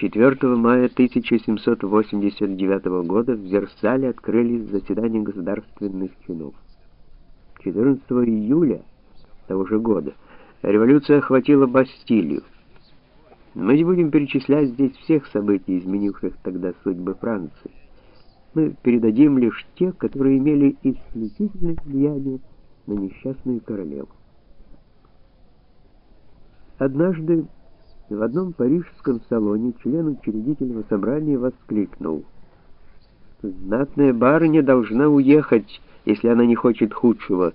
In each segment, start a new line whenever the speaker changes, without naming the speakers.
4 мая 1789 года в Версале открылись заседания государственных чинов. 14 июля того же года революция охватила Бастилию. Мы не будем перечислять здесь всех событий, изменивших тогда судьбы Франции. Мы передадим лишь те, которые имели исключительное влияние на несчастную королеву. Однажды в одном парижском салоне член учредительного собрания воскликнул «Знатная барыня должна уехать, если она не хочет худшего».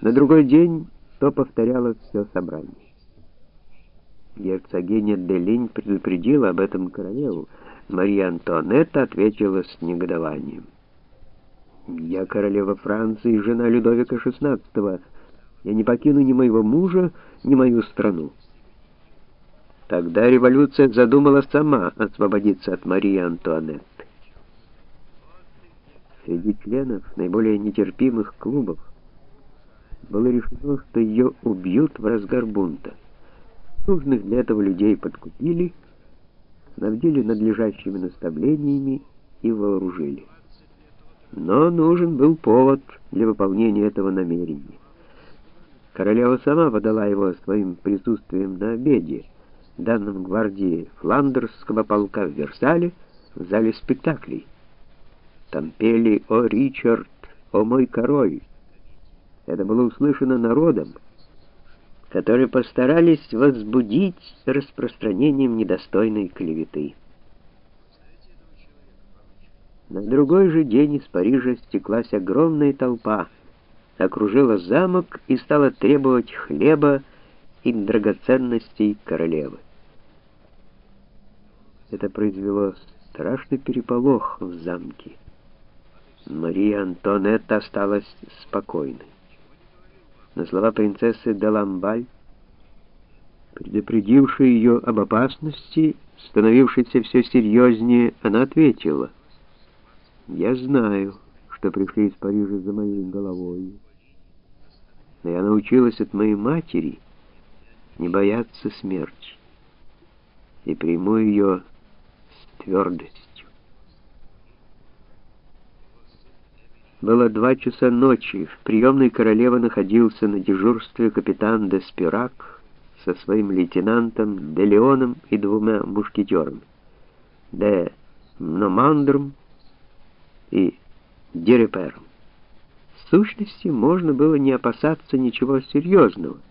На другой день то повторяло все собрание. Герцогиня Делинь предупредила об этом королеву. Мария Антуанетта ответила с негодованием. «Я королева Франции, жена Людовика XVI. Я не покину ни моего мужа, ни мою страну». Тогда революция задумала сама освободиться от Марии Антуанетты. Среди членов наиболее нетерпимых клубов было решено, что ее убьют в разгар бунта. Нужных для этого людей подкупили, снабдили надлежащими наставлениями и вооружили. Но нужен был повод для выполнения этого намерения. Королева сама подала его своим присутствием на обеде, данном гвардии фландерского полка в Версале в зале спектаклей. Там пели «О, Ричард! О, мой король!» Это было услышано народом, которые постарались возбудить распространением недостойной клеветы. На другой же день из Парижа стеклась огромная толпа, окружила замок и стала требовать хлеба и драгоценностей королевы. Это произвело страшный переполох в замке. Мария Антонетта осталась спокойной. На слова принцессы Даламбаль, предупредившей ее об опасности, становившейся все серьезнее, она ответила, «Я знаю, что пришли из Парижа за моей головой, но я научилась от моей матери — не бояться смерти и приму ее твердостью. Было два часа ночи. В приемной королевы находился на дежурстве капитан Деспирак со своим лейтенантом Де Леоном и двумя мушкетерами Де Номандром и Дерепером. В сущности, можно было не опасаться ничего серьезного —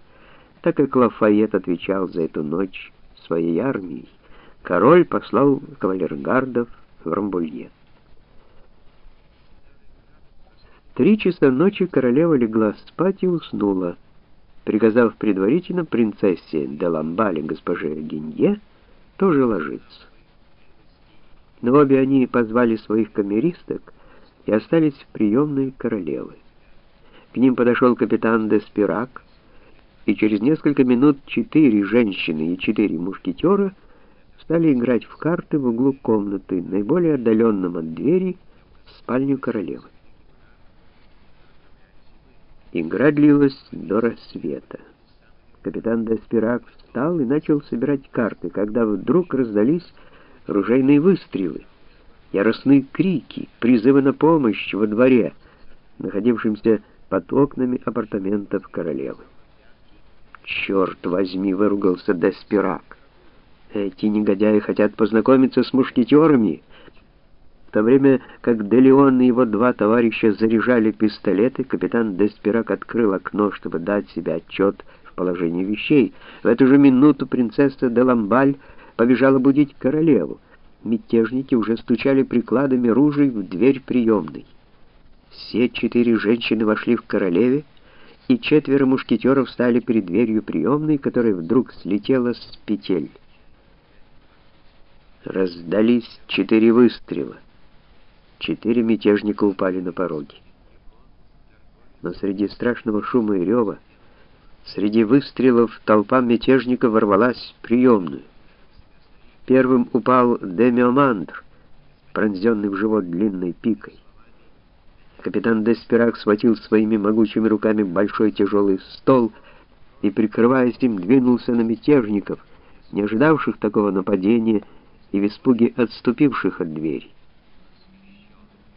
так как Лафайет отвечал за эту ночь своей армией, король послал кавалергардов в Рамбулье. Три часа ночи королева легла спать и уснула, приказав предварительно принцессе де Ламбале госпоже Гинье тоже ложиться. Но обе они позвали своих камеристок и остались в приемной королевы. К ним подошел капитан де Спирак, и через несколько минут четыре женщины и четыре мушкетера стали играть в карты в углу комнаты, наиболее отдаленном от двери, в спальню королевы. Игра длилась до рассвета. Капитан Деспирак встал и начал собирать карты, когда вдруг раздались ружейные выстрелы, яростные крики, призывы на помощь во дворе, находившемся под окнами апартаментов королевы. «Черт возьми!» — выругался Деспирак. «Эти негодяи хотят познакомиться с мушкетерами». В то время как Делеон и его два товарища заряжали пистолеты, капитан Деспирак открыл окно, чтобы дать себе отчет в положении вещей. В эту же минуту принцесса де Ламбаль побежала будить королеву. Мятежники уже стучали прикладами ружей в дверь приемной. Все четыре женщины вошли в королеве, и четверо мушкетеров стали перед дверью приемной, которая вдруг слетела с петель. Раздались четыре выстрела. Четыре мятежника упали на пороге. Но среди страшного шума и рева, среди выстрелов толпа мятежников ворвалась в приемную. Первым упал Демиомандр, пронзенный в живот длинной пикой. Капитан Деспирак схватил своими могучими руками большой тяжелый стол и, прикрываясь им, двинулся на мятежников, не ожидавших такого нападения и в испуге отступивших от двери.